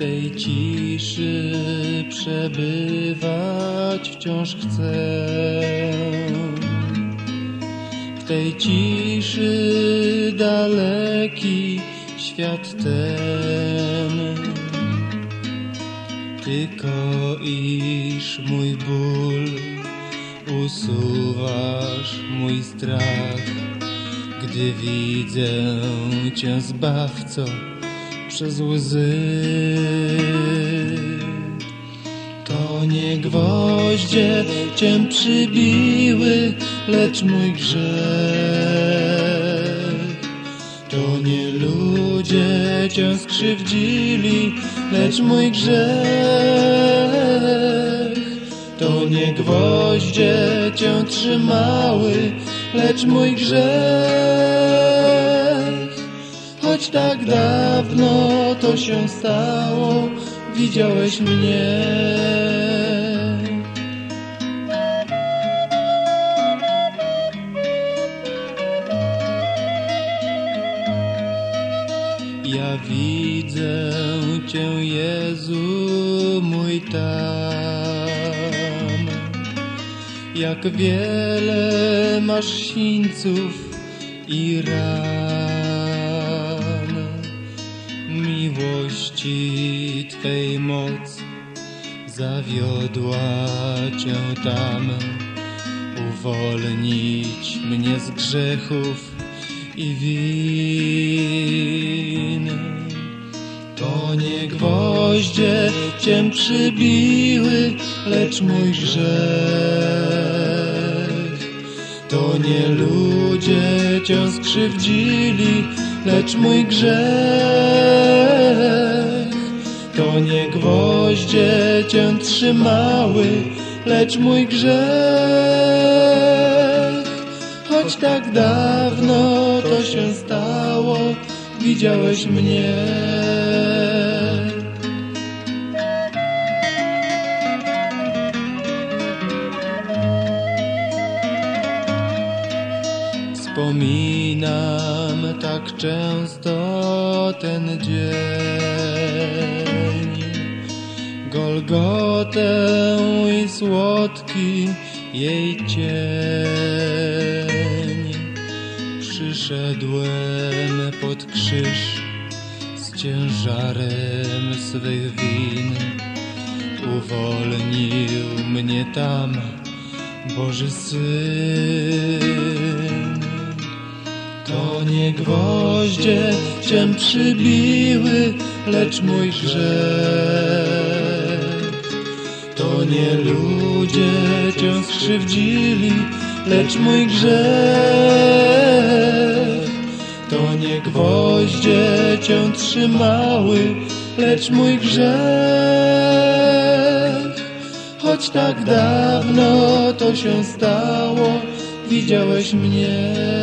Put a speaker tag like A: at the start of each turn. A: چیش ڈال کی کش مئی بول او سواش میزباس چمچیو لونی لو جے چم شیلی لچم جمچ ماؤ لچم اپنا تو شا جسم یا زو مشین سو را جیت ما وام نیچ مونی جم شی لکشمی رو جمس لکشمی گر گھوش جج ما رجم گر پچتا دشن استاؤ بیج وشمیہ کو می نام تاک گرگت سوت کی رین کلتا میں برس تو بس ج چس لیو لم لو جے چمپس جیلی لچمی جس ج چمچ ماؤ لکشم ہونا کد د تو سا ہو بیجا وشمیہ